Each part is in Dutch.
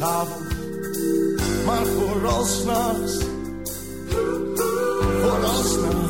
s avonds, maar vooralsnachts, vooralsnachts.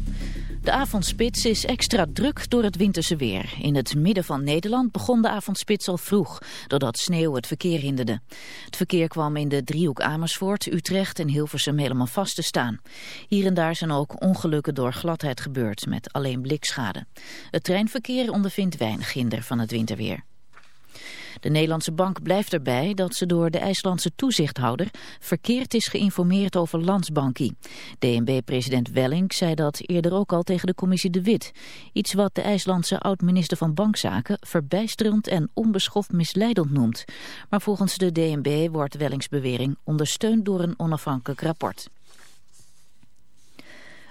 De avondspits is extra druk door het winterse weer. In het midden van Nederland begon de avondspits al vroeg, doordat sneeuw het verkeer hinderde. Het verkeer kwam in de driehoek Amersfoort, Utrecht en Hilversum helemaal vast te staan. Hier en daar zijn ook ongelukken door gladheid gebeurd, met alleen blikschade. Het treinverkeer ondervindt weinig hinder van het winterweer. De Nederlandse bank blijft erbij dat ze door de IJslandse toezichthouder verkeerd is geïnformeerd over Landsbanki. DNB-president Welling zei dat eerder ook al tegen de commissie De Wit. Iets wat de IJslandse oud-minister van Bankzaken verbijsterend en onbeschoft misleidend noemt. Maar volgens de DNB wordt Wellings bewering ondersteund door een onafhankelijk rapport.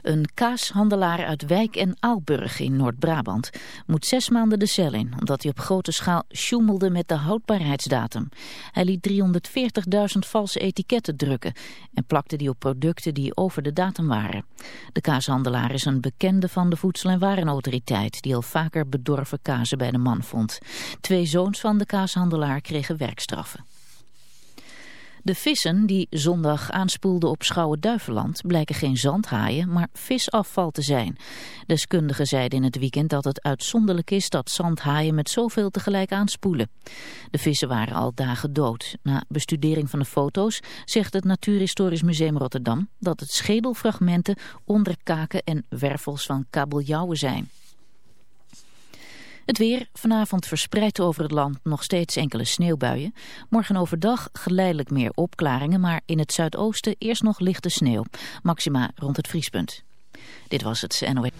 Een kaashandelaar uit Wijk en Aalburg in Noord-Brabant moet zes maanden de cel in, omdat hij op grote schaal sjoemelde met de houdbaarheidsdatum. Hij liet 340.000 valse etiketten drukken en plakte die op producten die over de datum waren. De kaashandelaar is een bekende van de Voedsel- en Warenautoriteit, die al vaker bedorven kazen bij de man vond. Twee zoons van de kaashandelaar kregen werkstraffen. De vissen die zondag aanspoelden op Schouwen-Duiveland blijken geen zandhaaien, maar visafval te zijn. Deskundigen zeiden in het weekend dat het uitzonderlijk is dat zandhaaien met zoveel tegelijk aanspoelen. De vissen waren al dagen dood. Na bestudering van de foto's zegt het Natuurhistorisch Museum Rotterdam dat het schedelfragmenten, onderkaken en wervels van kabeljauwen zijn. Het weer, vanavond verspreid over het land nog steeds enkele sneeuwbuien. Morgen overdag geleidelijk meer opklaringen, maar in het zuidoosten eerst nog lichte sneeuw. Maxima rond het vriespunt. Dit was het NOS.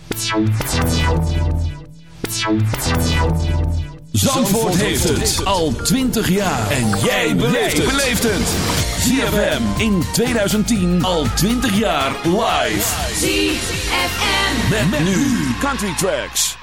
Zandvoort heeft het al 20 jaar. En jij beleeft het. ZFM in 2010 al 20 jaar live. ZFM. Met, nu Country Tracks.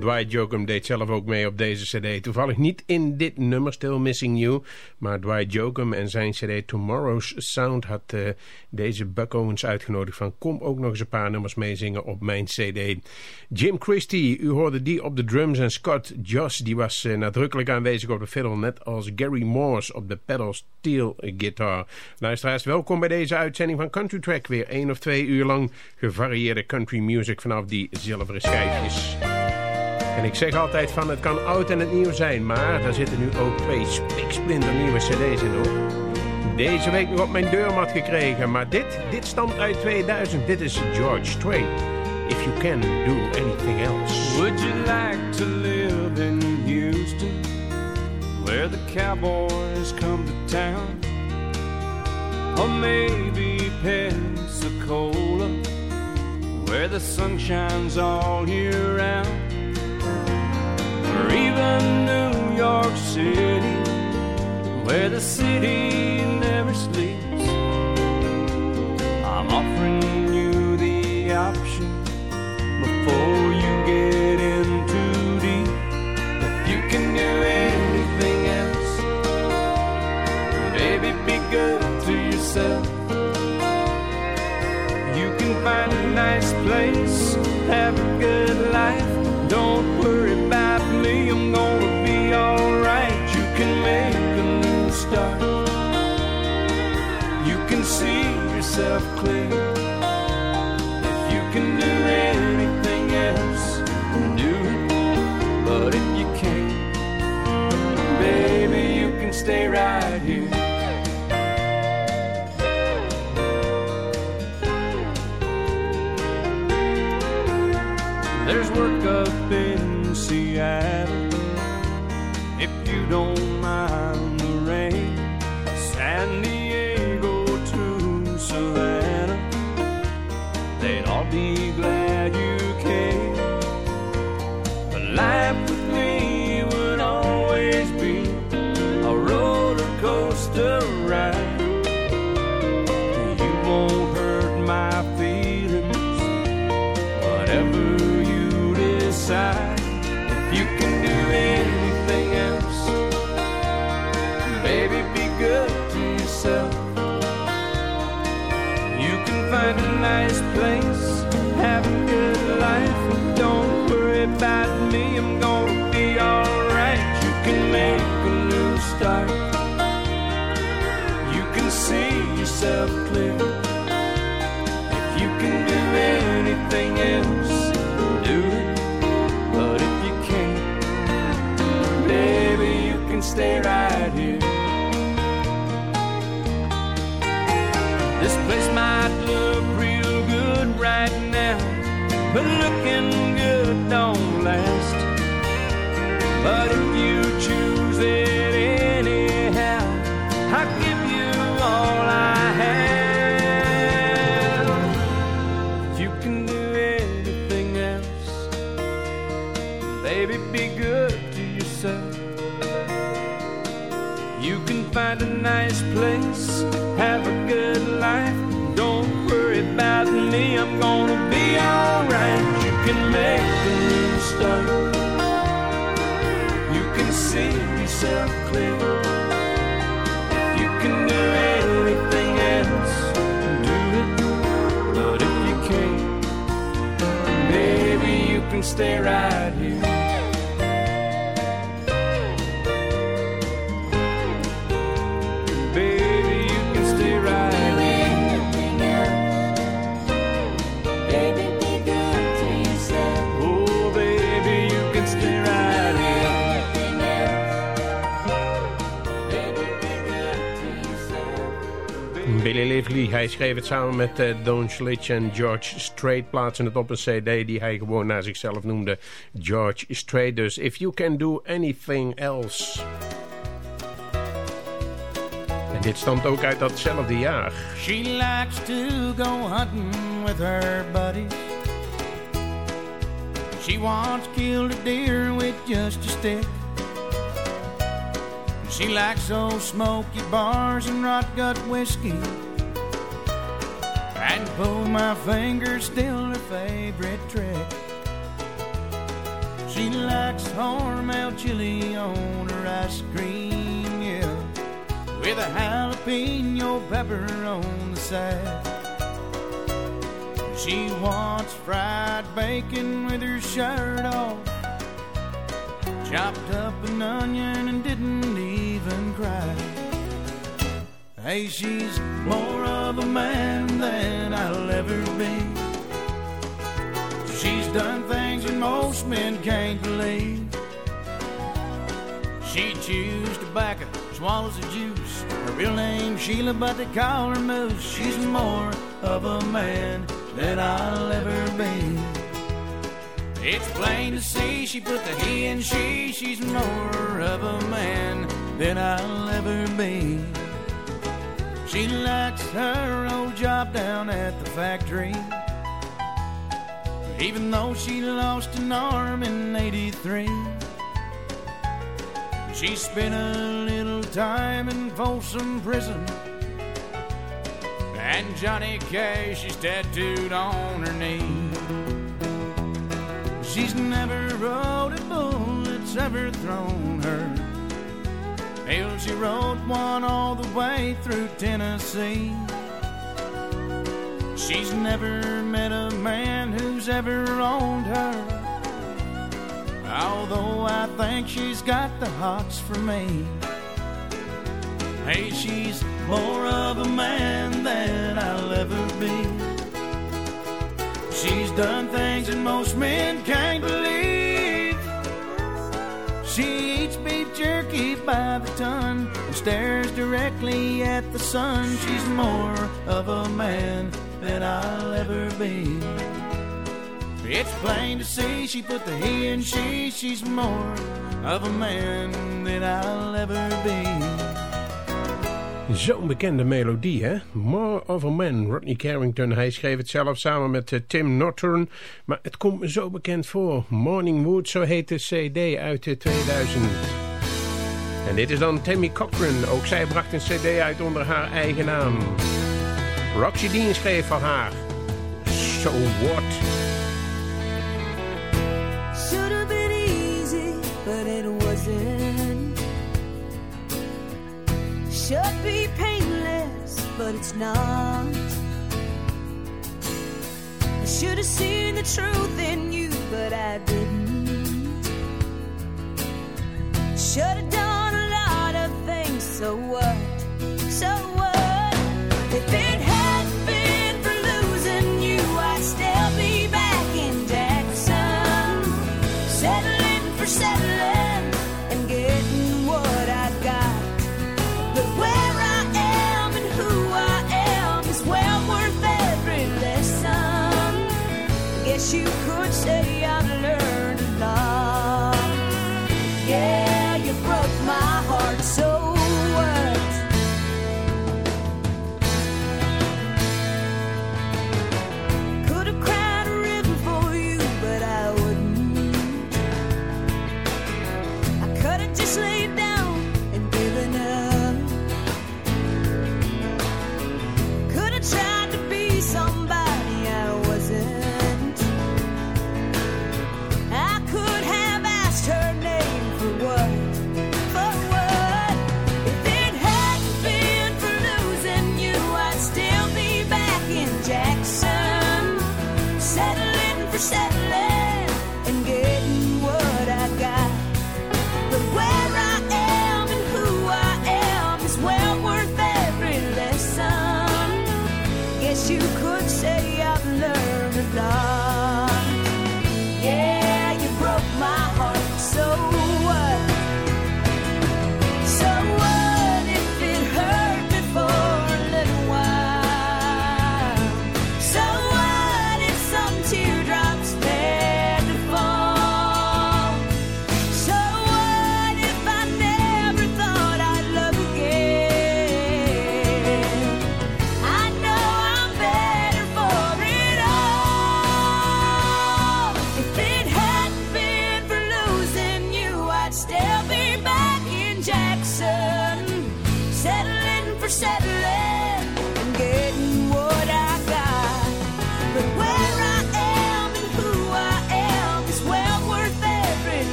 Dwight Jokum deed zelf ook mee op deze cd. Toevallig niet in dit nummer, Still Missing You. Maar Dwight Jokum en zijn cd Tomorrow's Sound had eh, deze Buck Owens uitgenodigd van... kom ook nog eens een paar nummers meezingen op mijn cd. Jim Christie, u hoorde die op de drums. En Scott Joss, die was eh, nadrukkelijk aanwezig op de fiddle... net als Gary Morse op de pedal steel guitar. Luisteraars, welkom bij deze uitzending van Country Track. Weer één of twee uur lang gevarieerde country music... vanaf die zilveren schijfjes. En ik zeg altijd van het kan oud en het nieuw zijn, maar daar zitten nu ook twee spiksplinter nieuwe cd's in hoor. Deze week nog op mijn deurmat gekregen, maar dit, dit stamt uit 2000. Dit is George Strait. If you can do anything else. Would you like to live in Houston, where the cowboys come to town? Or maybe Pensacola, where the sun shines all year round? Or New York City, where the city never sleeps? I'm offering you the option before you get in too deep. If you can do anything else, baby, be good to yourself. You can find a nice place, have a good life. Don't worry yourself clear. If you can do anything else, do it. But if you can't, baby, you can stay right about me, I'm gonna be alright. You can make a new start. You can see yourself clear. If you can do anything else, do it. But if you can't, baby, you can stay right here. This place might look real good right now, but looking good don't last. But if you choose it anyhow, I'll give you all I have. You can do anything else. Baby, be good to yourself. You can find a nice place, have a good life. Don't worry about me, I'm gonna be alright. You can make see yourself clear. You can do anything else. Do it. But if you can't, maybe you can stay right here. Billy Lively, hij schreef het samen met uh, Don Schlitch en George Strait. Plaatsen het op een cd die hij gewoon naar zichzelf noemde. George Strait dus. If you can do anything else. En dit stamt ook uit datzelfde jaar. She likes to go hunting with her buddies. She once killed a deer with just a stick. She likes those smoky bars and rot gut whiskey. And pull my fingers, still her favorite trick. She likes Hormel chili on her ice cream, yeah with a jalapeno pepper on the side. She wants fried bacon with her shirt off, chopped up an onion and didn't even cry. Hey, she's more of a man than I'll ever be. She's done things that most men can't believe. She chews tobacco, swallows the juice. Her real name's Sheila, but they call her Moose. She's more of a man than I'll ever be. It's plain to see she put the he in she. She's more of a man than I'll ever be. She likes her old job down at the factory. Even though she lost an arm in 83. She spent a little time in Folsom Prison. And Johnny Cash is tattooed on her knee. She's never rode a bull that's ever thrown. She rode one all the way through Tennessee. She's never met a man who's ever owned her. Although I think she's got the hots for me. Hey, she's more of a man than I'll ever be. She's done things that most men can't believe. She ton and stares directly at the sun. She's more of a man than I'll ever be. It's plain to see she put the he in she. She's more of a man than I'll ever be. Zo'n bekende melodie, hè? More of a Man, Rodney Carrington. Hij schreef het zelf samen met uh, Tim Norton. Maar het komt me zo bekend voor. Morning Wood, zo heet de cd uit uh, 2000. En dit is dan Tammy Cochran. Ook zij bracht een cd uit onder haar eigen naam. Roxy Dean schreef voor haar. So What? Should be painless, but it's not. I should have seen the truth in you, but I didn't. Should have done so what? So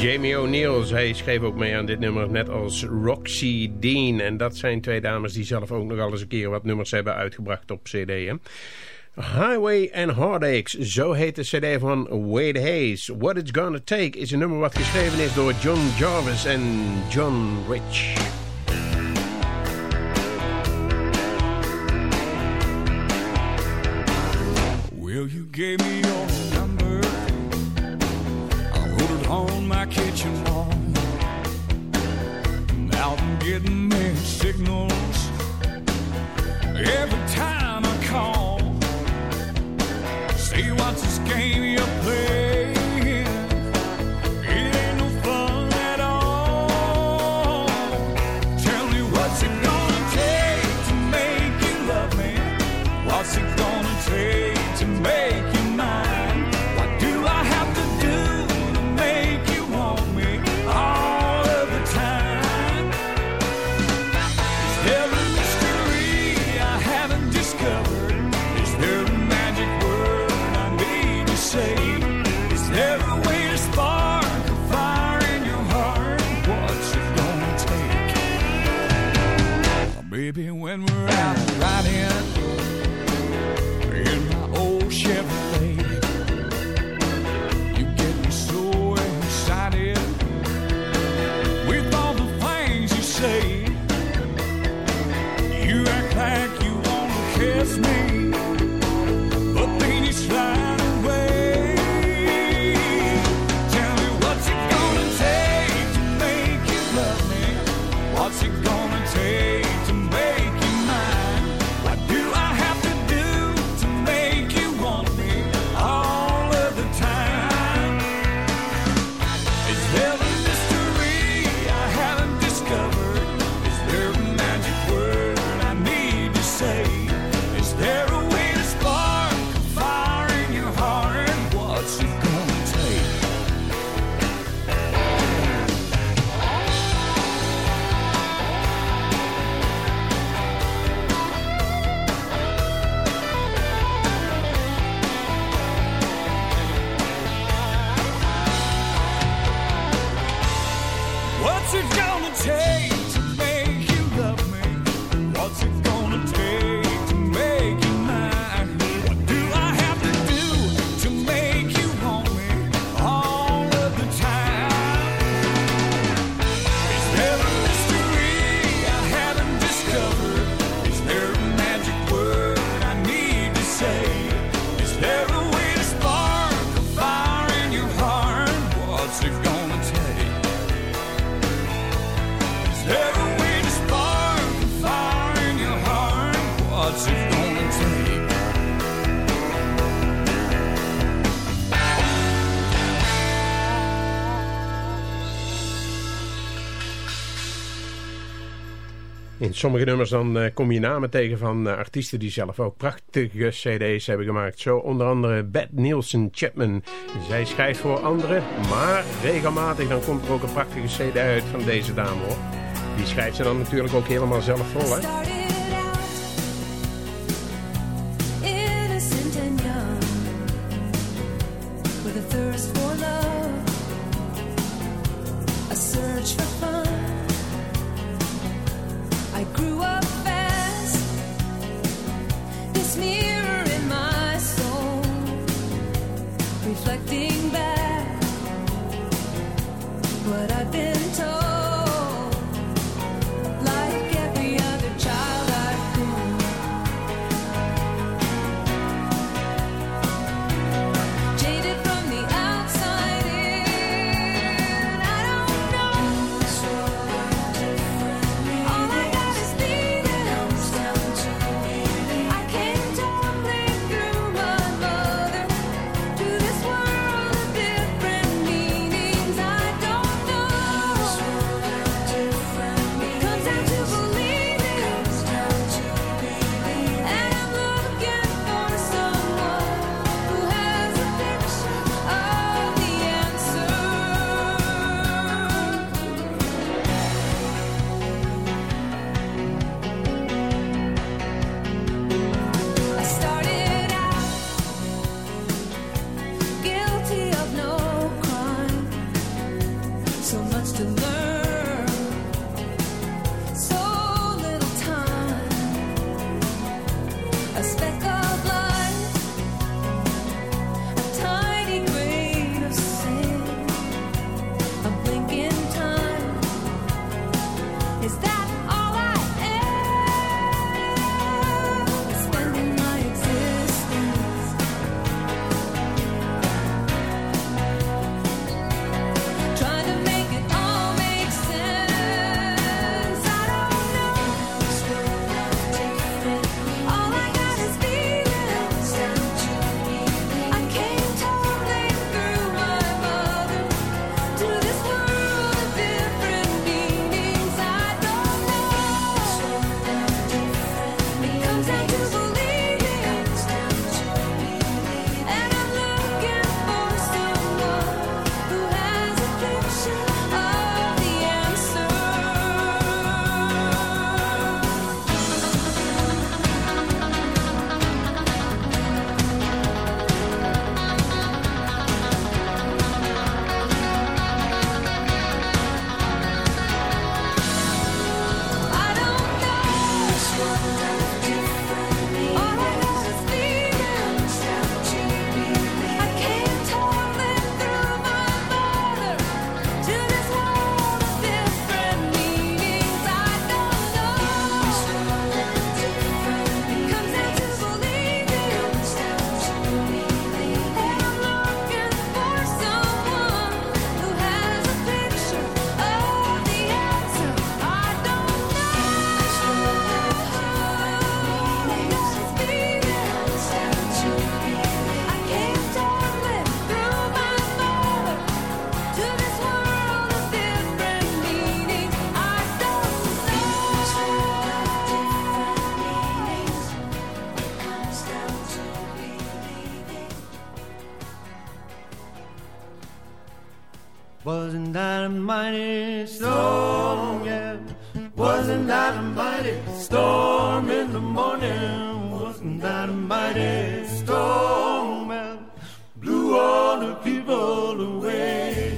Jamie O'Neill, zij schreef ook mee aan dit nummer, net als Roxy Dean. En dat zijn twee dames die zelf ook nog eens een keer wat nummers hebben uitgebracht op cd. Highway and Heartaches, zo heet de cd van Wade Hayes. What It's Gonna Take is een nummer wat geschreven is door John Jarvis en John Rich. Will you give me kitchen wall. And out and getting me signals every time I call. See what's this game you play? baby, when we're out. sommige nummers dan eh, kom je namen tegen van eh, artiesten die zelf ook prachtige cd's hebben gemaakt. Zo onder andere Beth Nielsen Chapman. Zij schrijft voor anderen, maar regelmatig dan komt er ook een prachtige cd uit van deze dame hoor. Die schrijft ze dan natuurlijk ook helemaal zelf vol hè. Wasn't that a mighty storm in the morning? Wasn't that a mighty storm that blew all the people away?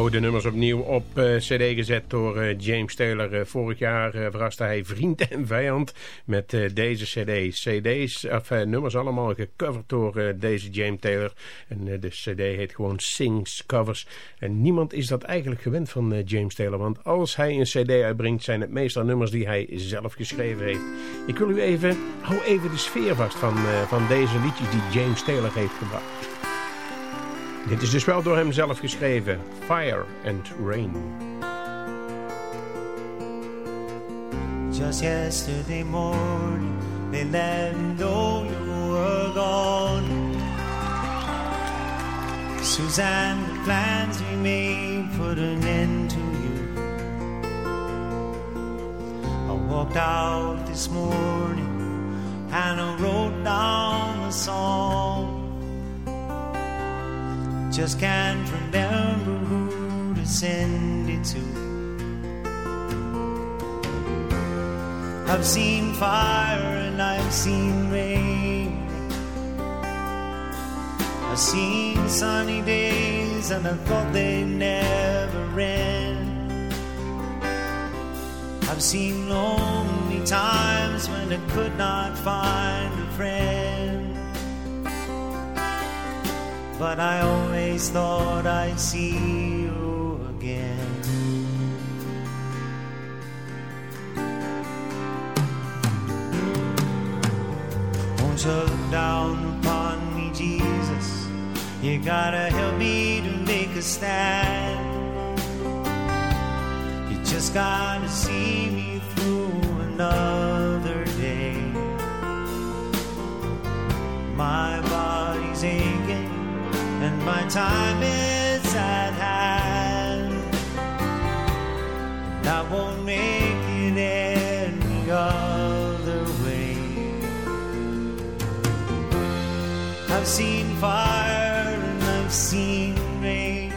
Hou de nummers opnieuw op eh, cd gezet door eh, James Taylor. Eh, vorig jaar verraste hij vriend en vijand met deze cd. CD's, of nummers allemaal gecoverd door deze James Taylor. En de cd heet gewoon Sings Covers. En niemand is dat eigenlijk gewend van James Taylor. Want als hij een cd uitbrengt zijn het meestal nummers die hij zelf geschreven heeft. Ik wil u even, hou even de sfeer vast van, van deze liedjes die James Taylor heeft gebracht. Dit is dus wel door hem zelf geschreven. Fire and Rain. Just yesterday morning, they let me know you were gone. Suzanne, the plans we made put an end to you. I walked out this morning and I wrote down the song. Just can't remember who to send it to. I've seen fire and I've seen rain. I've seen sunny days and I thought they'd never end. I've seen lonely times when I could not find a friend. But I always thought I'd see you again. Won't you look down upon me, Jesus? You gotta help me to make a stand. You just gotta see me through another day. My body's aching my time is at hand. And I won't make it any other way. I've seen fire and I've seen rain.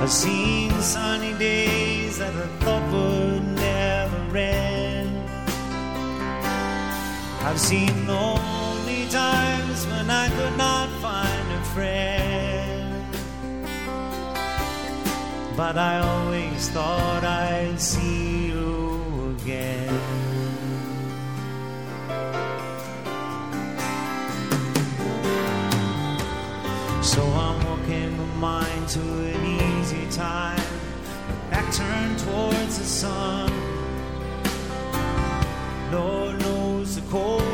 I've seen sunny days that I thought would never end. I've seen lonely times when I could not find a friend. But I always thought I'd see you again. So I'm walking my mind to an easy time, back turned towards the sun. Lord knows the cold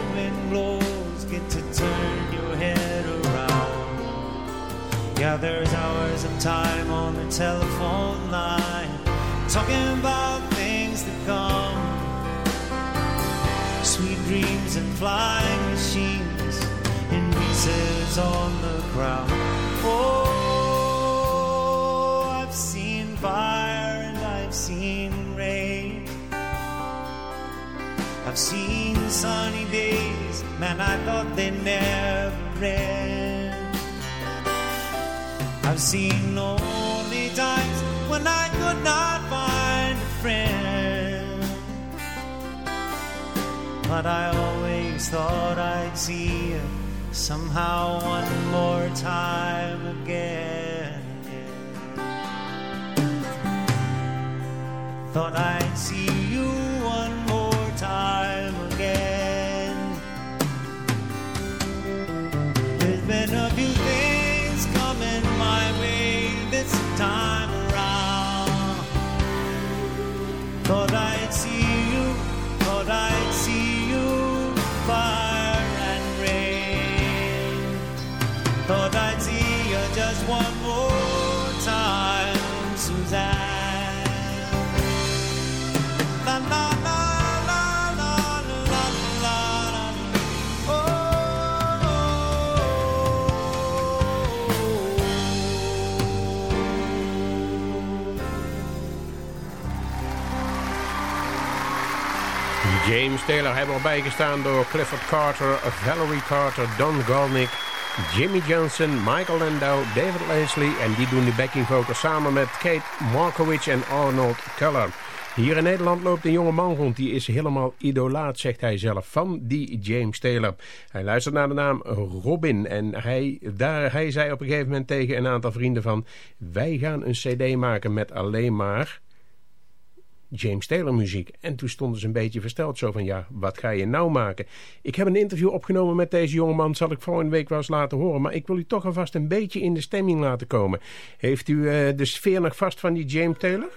Yeah, there's hours of time on the telephone line, talking about things to come. Sweet dreams and flying machines in pieces on the ground. Oh, I've seen fire and I've seen rain. I've seen sunny days, man, I thought they'd never end. I've seen lonely times when I could not find a friend. But I always thought I'd see you somehow one more time again. Thought I'd see James Taylor hebben erbij gestaan door Clifford Carter, Valerie Carter, Don Golnick, Jimmy Johnson, Michael Landau, David Leslie en die doen de backing vocals samen met Kate Markowitz en Arnold Keller. Hier in Nederland loopt een jonge man rond, die is helemaal idolaat, zegt hij zelf, van die James Taylor. Hij luistert naar de naam Robin en hij, daar, hij zei op een gegeven moment tegen een aantal vrienden van... wij gaan een cd maken met alleen maar James Taylor muziek. En toen stonden ze een beetje versteld zo van ja, wat ga je nou maken? Ik heb een interview opgenomen met deze jongeman, zal ik volgende week wel eens laten horen. Maar ik wil u toch alvast een beetje in de stemming laten komen. Heeft u eh, de sfeer nog vast van die James Taylor?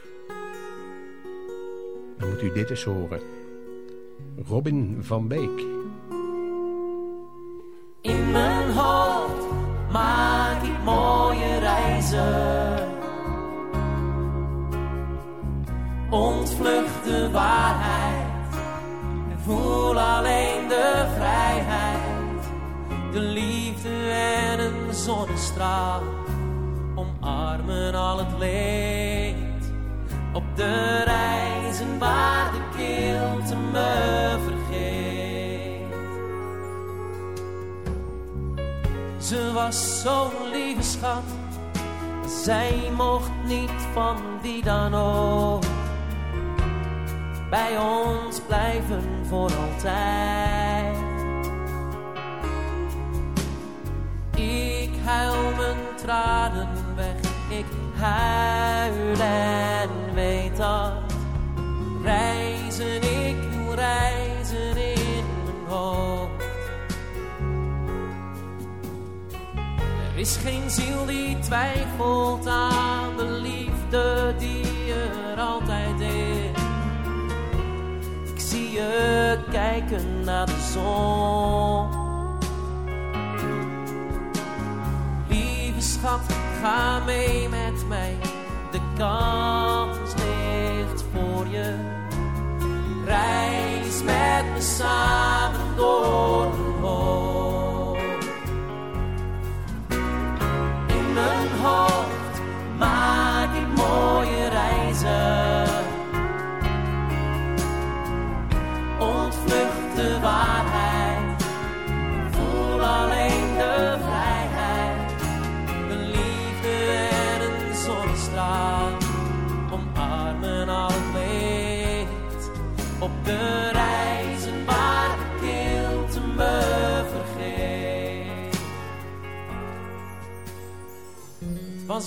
Dan moet u dit eens horen. Robin van Beek. En voel alleen de vrijheid. De liefde en een zonnestraal omarmen al het leed. Op de reizen waar de kilte me vergeet. Ze was zo'n lieve schat. Zij mocht niet van wie dan ook bij ons blijven voor altijd. Ik huil mijn tranen weg, ik huil en weet dat reizen ik doe reizen in mijn hoofd. Er is geen ziel die twijfelt aan de liefde die je kijken naar de zon. Lieve schat, ga mee met mij. De kans ligt voor je. Reis met me samen door een hoofd.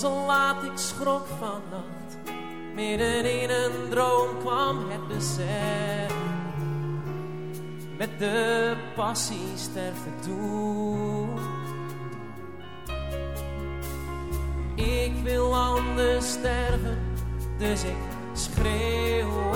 Al laat, ik schrok vannacht. Midden in een droom kwam het besef. Met de passie sterft het toe. Ik wil anders sterven, dus ik schreeuw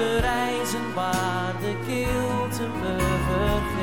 de reizen waar de kilte me vergeet.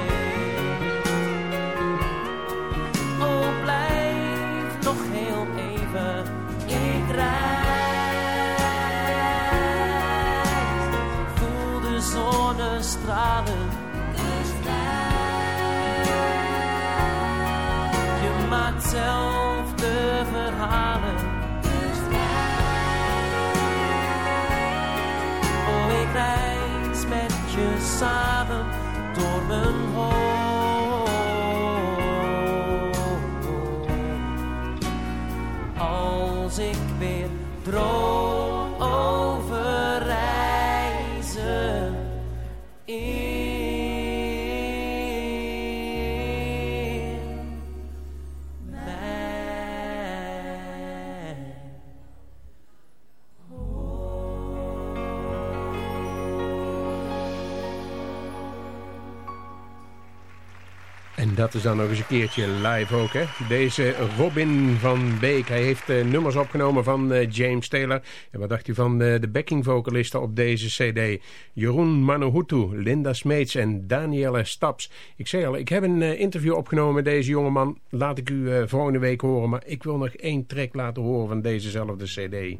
Dat is dan nog eens een keertje live ook, hè? Deze Robin van Beek. Hij heeft eh, nummers opgenomen van eh, James Taylor. En wat dacht u van eh, de backingvocalisten op deze cd? Jeroen Manohutu, Linda Smeets en Danielle Staps. Ik zei al, ik heb een interview opgenomen met deze jongeman. Laat ik u volgende week horen. Maar ik wil nog één track laten horen van dezezelfde cd.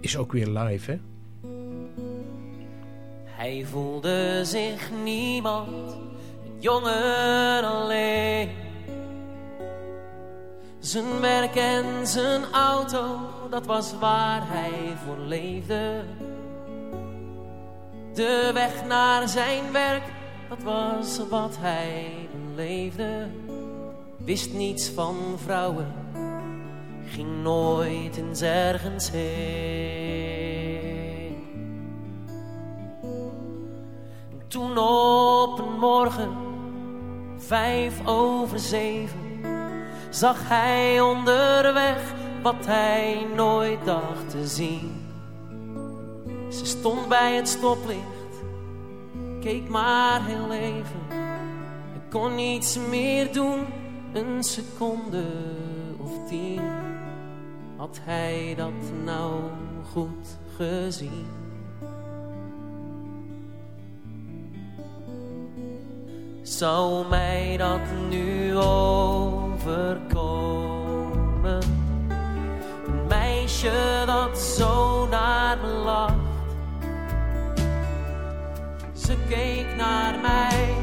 Is ook weer live, hè? Hij voelde zich niemand, jongen alleen. Zijn werk en zijn auto, dat was waar hij voor leefde. De weg naar zijn werk, dat was wat hij beleefde. Wist niets van vrouwen, ging nooit eens ergens heen. Toen op een morgen, vijf over zeven, zag hij onderweg wat hij nooit dacht te zien. Ze stond bij het stoplicht, keek maar heel even. Hij kon niets meer doen, een seconde of tien. Had hij dat nou goed gezien? Zou mij dat nu overkomen? Een meisje dat zo naar me lacht. Ze keek naar mij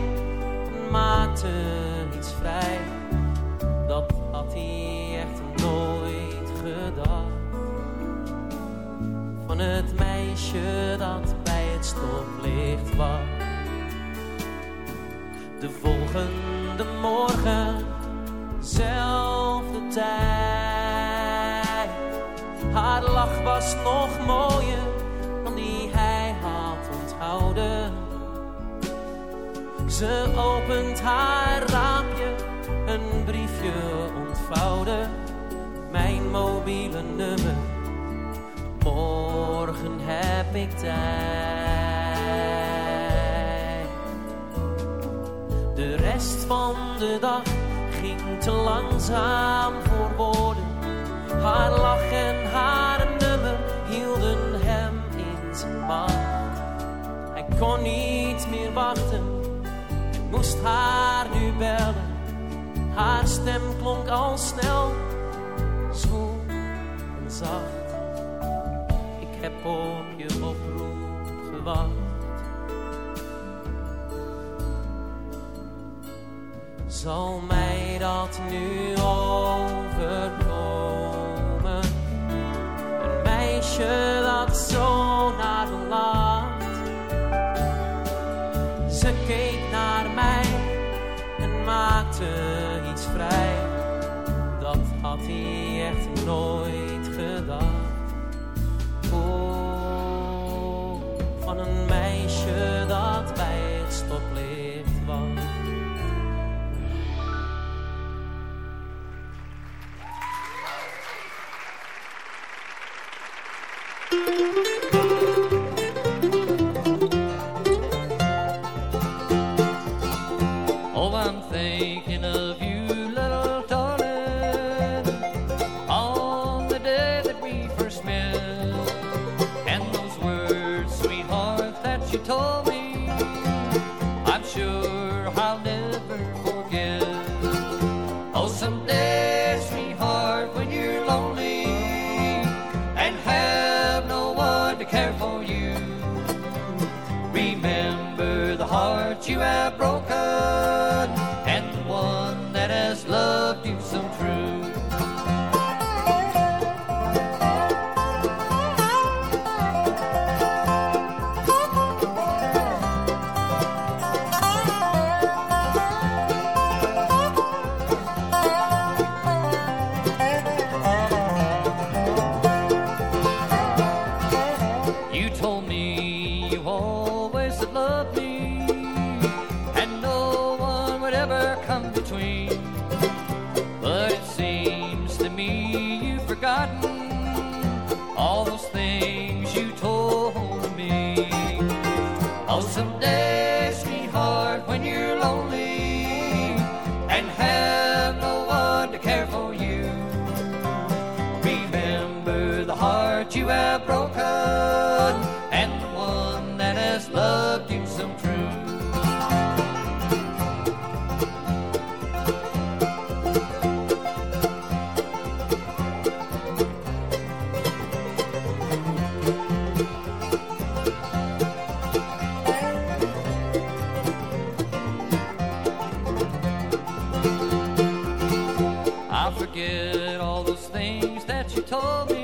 en maakte iets vrij. Dat had hij echt nooit gedacht. Van het meisje dat bij het stoplicht wacht. De volgende morgen, zelfde tijd. Haar lach was nog mooier dan die hij had onthouden. Ze opent haar raampje, een briefje ontvouwde. Mijn mobiele nummer, morgen heb ik tijd. Rest van de dag ging te langzaam voor woorden. Haar lach en haar nummer hielden hem in zijn macht. Hij kon niet meer wachten, moest haar nu bellen. Haar stem klonk al snel, zwoel en zacht. Ik heb op je oproep gewacht. Zal mij dat nu overkomen? Een meisje dat zo you have broke. Told me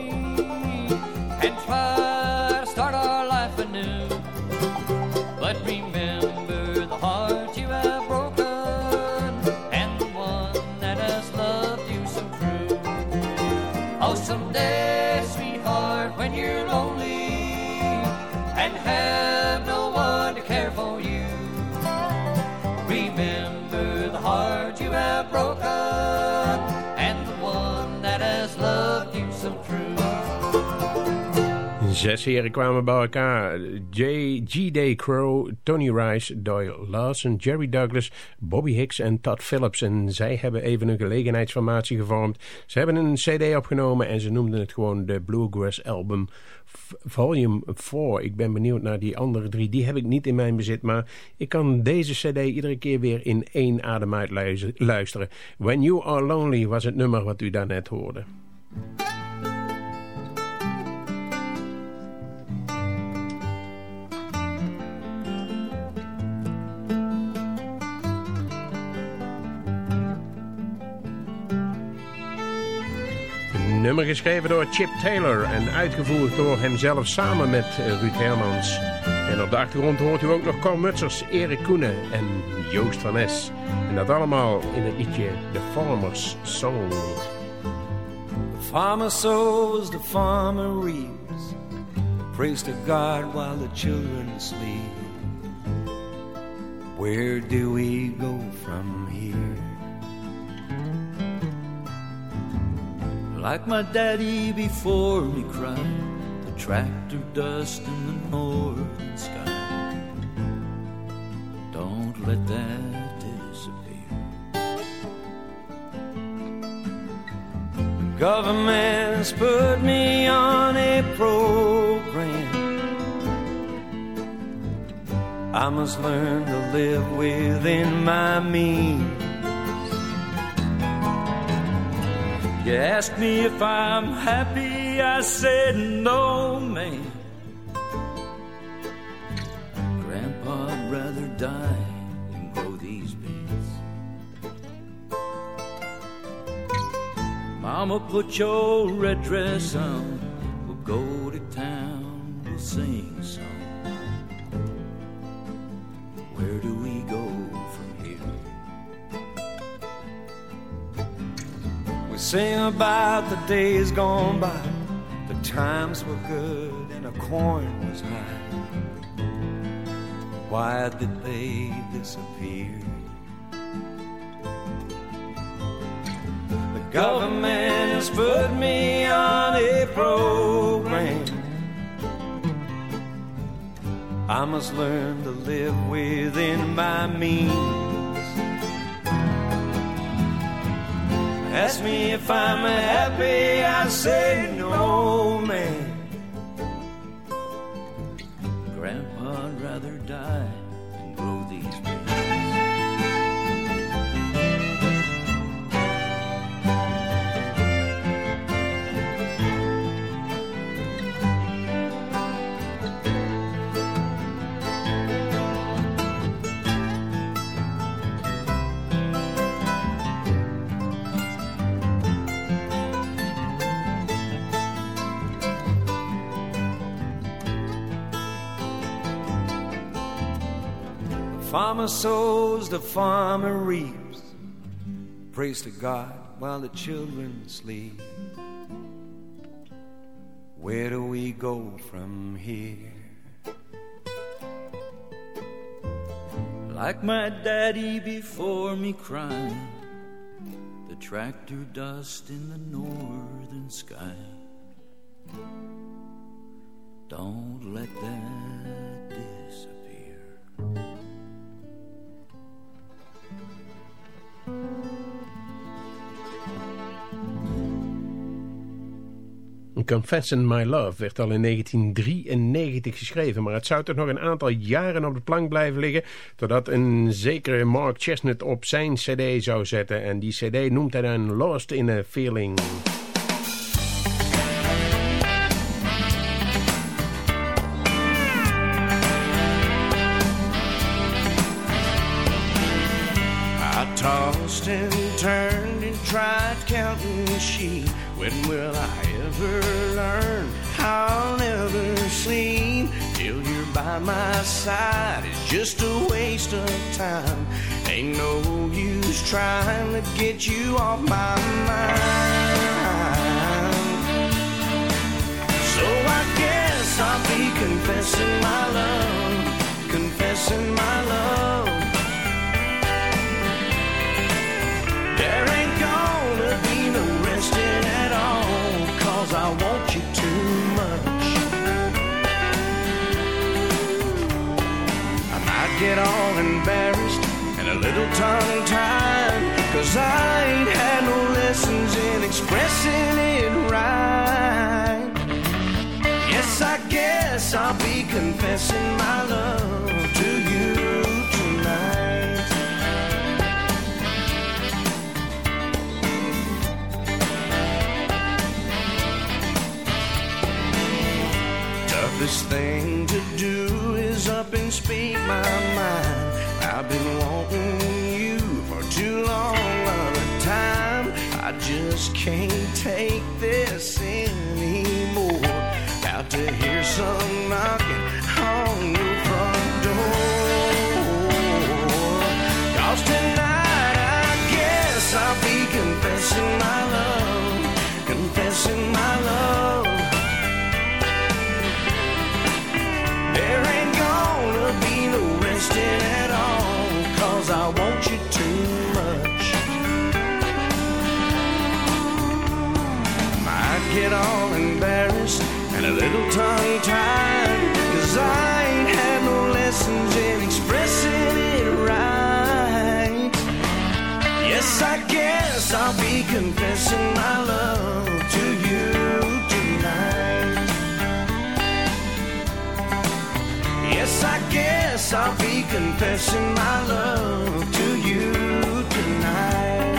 Zes heren kwamen bij elkaar. J. G. D. Crow, Tony Rice, Doyle Lawson, Jerry Douglas, Bobby Hicks en Todd Phillips. En zij hebben even een gelegenheidsformatie gevormd. Ze hebben een cd opgenomen en ze noemden het gewoon de Bluegrass Album Volume 4. Ik ben benieuwd naar die andere drie. Die heb ik niet in mijn bezit, maar ik kan deze cd iedere keer weer in één adem uitluisteren. When You Are Lonely was het nummer wat u daarnet hoorde. Geschreven door Chip Taylor en uitgevoerd door hemzelf samen met eh, Ruud Hermans. En op de achtergrond hoort u ook nog Carl Mutsers, Erik Koenen en Joost van Es. En dat allemaal in het liedje The Farmer's Song. The farmer sows, the farmer reaps. Praise to God while the children sleep. Where do we go from here? Like my daddy before me cried, the tractor dust in the northern sky. Don't let that disappear. The government's put me on a program. I must learn to live within my means. You asked me if I'm happy, I said no, man. Grandpa, I'd rather die than grow these beans. Mama, put your red dress on. We'll go to town, we'll sing a song. Where do we We sing about the days gone by. The times were good and the corn was high. Why did they disappear? The government has put me on a program. I must learn to live within my means. Ask me if I'm happy, I say no, man. Farmer sows, the farmer reaps. Praise to God while the children sleep. Where do we go from here? Like my daddy before me crying, the tractor dust in the northern sky. Don't let that Confessing My Love werd al in 1993 geschreven, maar het zou toch nog een aantal jaren op de plank blijven liggen, totdat een zekere Mark Chestnut op zijn cd zou zetten. En die cd noemt hij dan Lost in a Feeling. I tossed and turned and tried counting sheep. When will I my side. It's just a waste of time. Ain't no use trying to get you off my mind. So I guess I'll be confessing my love, confessing my love. Get all embarrassed and a little tongue tied, cause I ain't had no lessons in expressing it right. Yes, I guess I'll be confessing my love to you tonight. Toughest thing to do is up and speak my confessing my love to you tonight. Yes, I guess I'll be confessing my love to you tonight.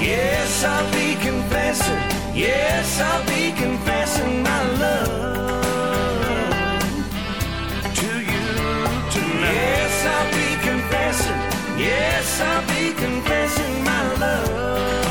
Yes, I'll be confessing. Yes, I'll be confessing my love Yes, I'll be confessing my love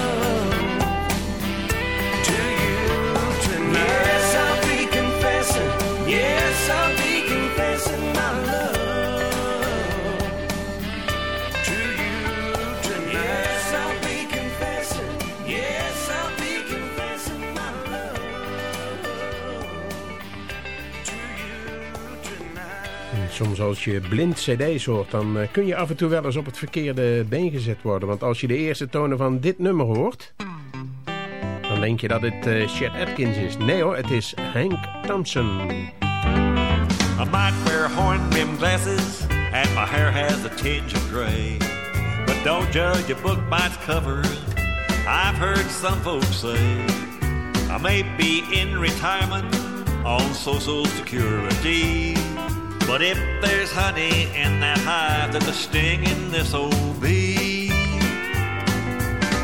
Soms als je blind cd's hoort, dan eh, kun je af en toe wel eens op het verkeerde been gezet worden. Want als je de eerste tonen van dit nummer hoort, dan denk je dat het eh, Chet Atkins is. Nee hoor, het is Hank Thompson. I might wear horn-rimmed glasses and my hair has a tinge of gray. But don't judge a book by its cover. I've heard some folks say I may be in retirement, on Social Security. But if there's honey in that hive, there's a sting in this old bee.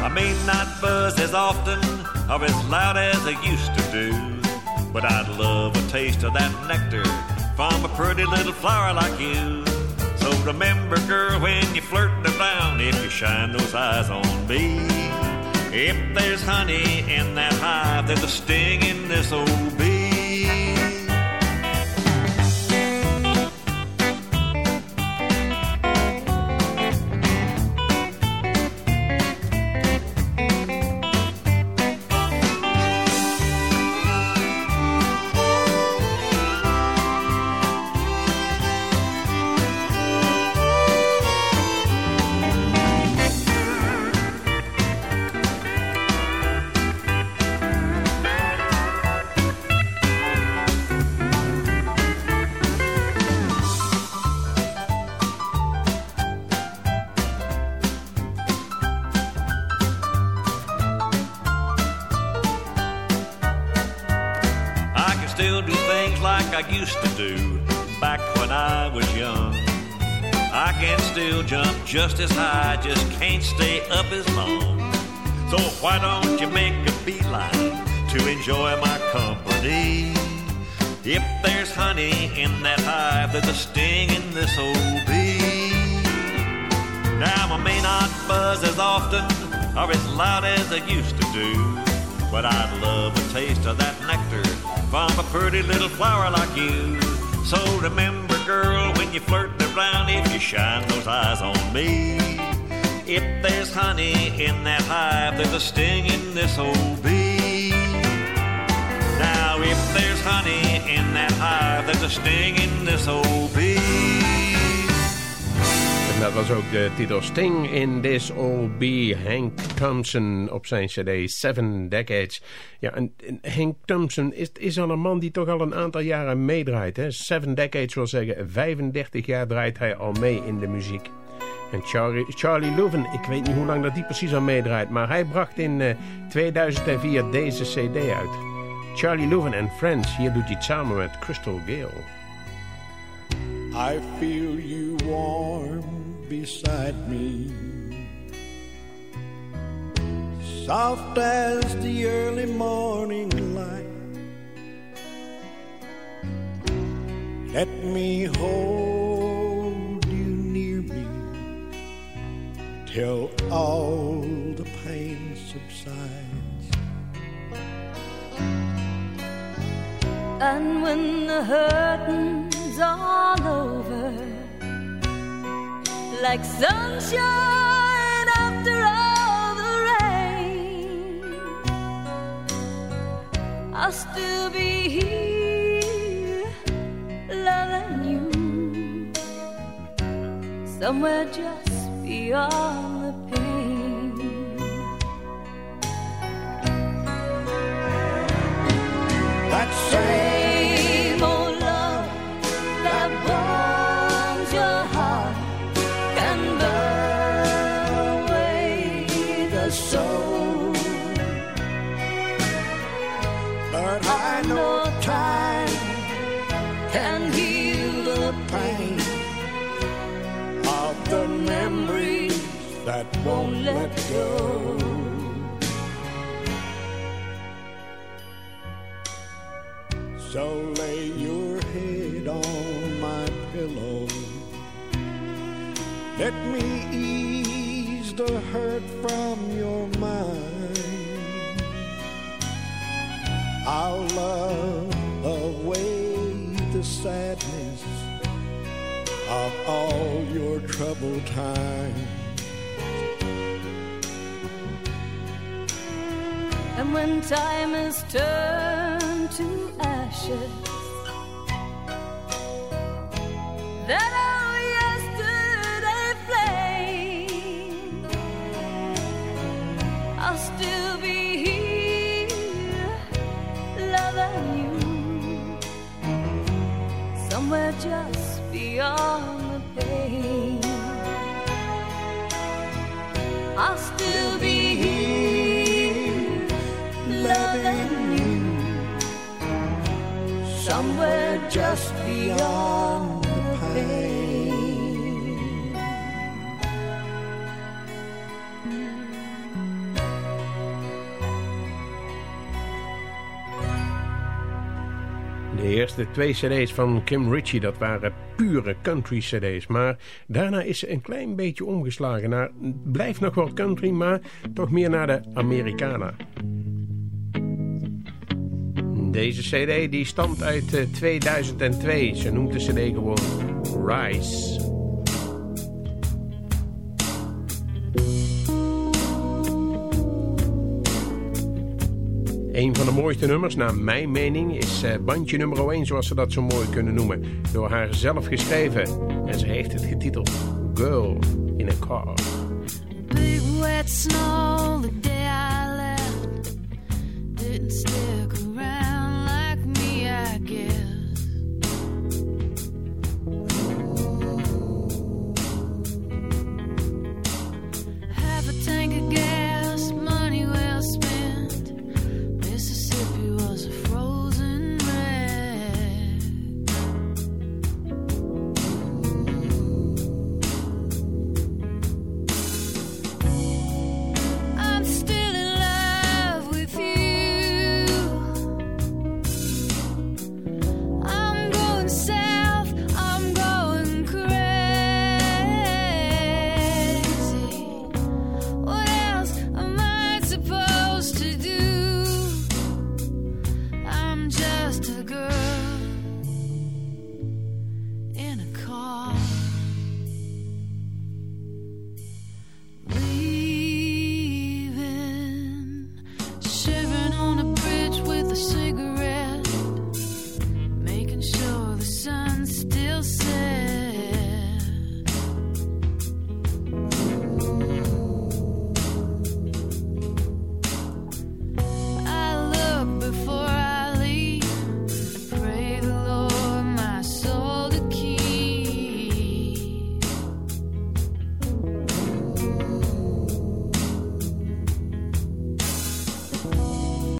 I may not buzz as often or as loud as I used to do, but I'd love a taste of that nectar from a pretty little flower like you. So remember, girl, when you're flirting around, if you shine those eyes on me. If there's honey in that hive, there's a sting in this old bee. Just as high, just can't stay up as long. So why don't you make a beeline to enjoy my company? If there's honey in that hive, there's a sting in this old bee. Now I may not buzz as often or as loud as I used to do, but I'd love a taste of that nectar from a pretty little flower like you. So remember, girl, when you flirt around, if you shine those eyes on me. If there's honey in that hive, there's a sting in this old bee. Now, if there's honey in that hive, there's a sting in this old bee. En dat was ook de titel Sting in This Old Bee. Hank Thompson op zijn cd Seven Decades. Ja, en, Hank Thompson is, is al een man die toch al een aantal jaren meedraait. Hè? Seven Decades wil zeggen 35 jaar draait hij al mee in de muziek. En Charlie, Charlie ik weet niet hoe lang dat die precies al meedraait... maar hij bracht in eh, 2004 deze cd uit. Charlie Louvin en Friends, hier doet hij het samen met Crystal Gale. I feel you warm beside me, soft as the early morning light. Let me hold till all the pain subsides. And when the hurting's all over, like sunshine after all the rain, I'll still be here loving you somewhere just beyond the pain. That Same old love that warms your heart can burn away the soul. But I know time can that won't let go. So lay your head on my pillow. Let me ease the hurt from your mind. I'll love away the sadness of all your troubled times. And when time is turned to ashes, that old oh, yesterday flame, I'll still be here loving you somewhere just beyond the pain. I'll still be somewhere just beyond the pain. De eerste twee cd's van Kim Ritchie, dat waren pure country cd's. Maar daarna is ze een klein beetje omgeslagen naar, blijft nog wel country, maar toch meer naar de Americana. Deze cd die stamt uit eh, 2002. Ze noemt de cd gewoon Rise. Een van de mooiste nummers, naar mijn mening, is eh, bandje nummer 1, zoals ze dat zo mooi kunnen noemen. Door haar zelf geschreven. En ze heeft het getiteld Girl in a Car. Big wet snow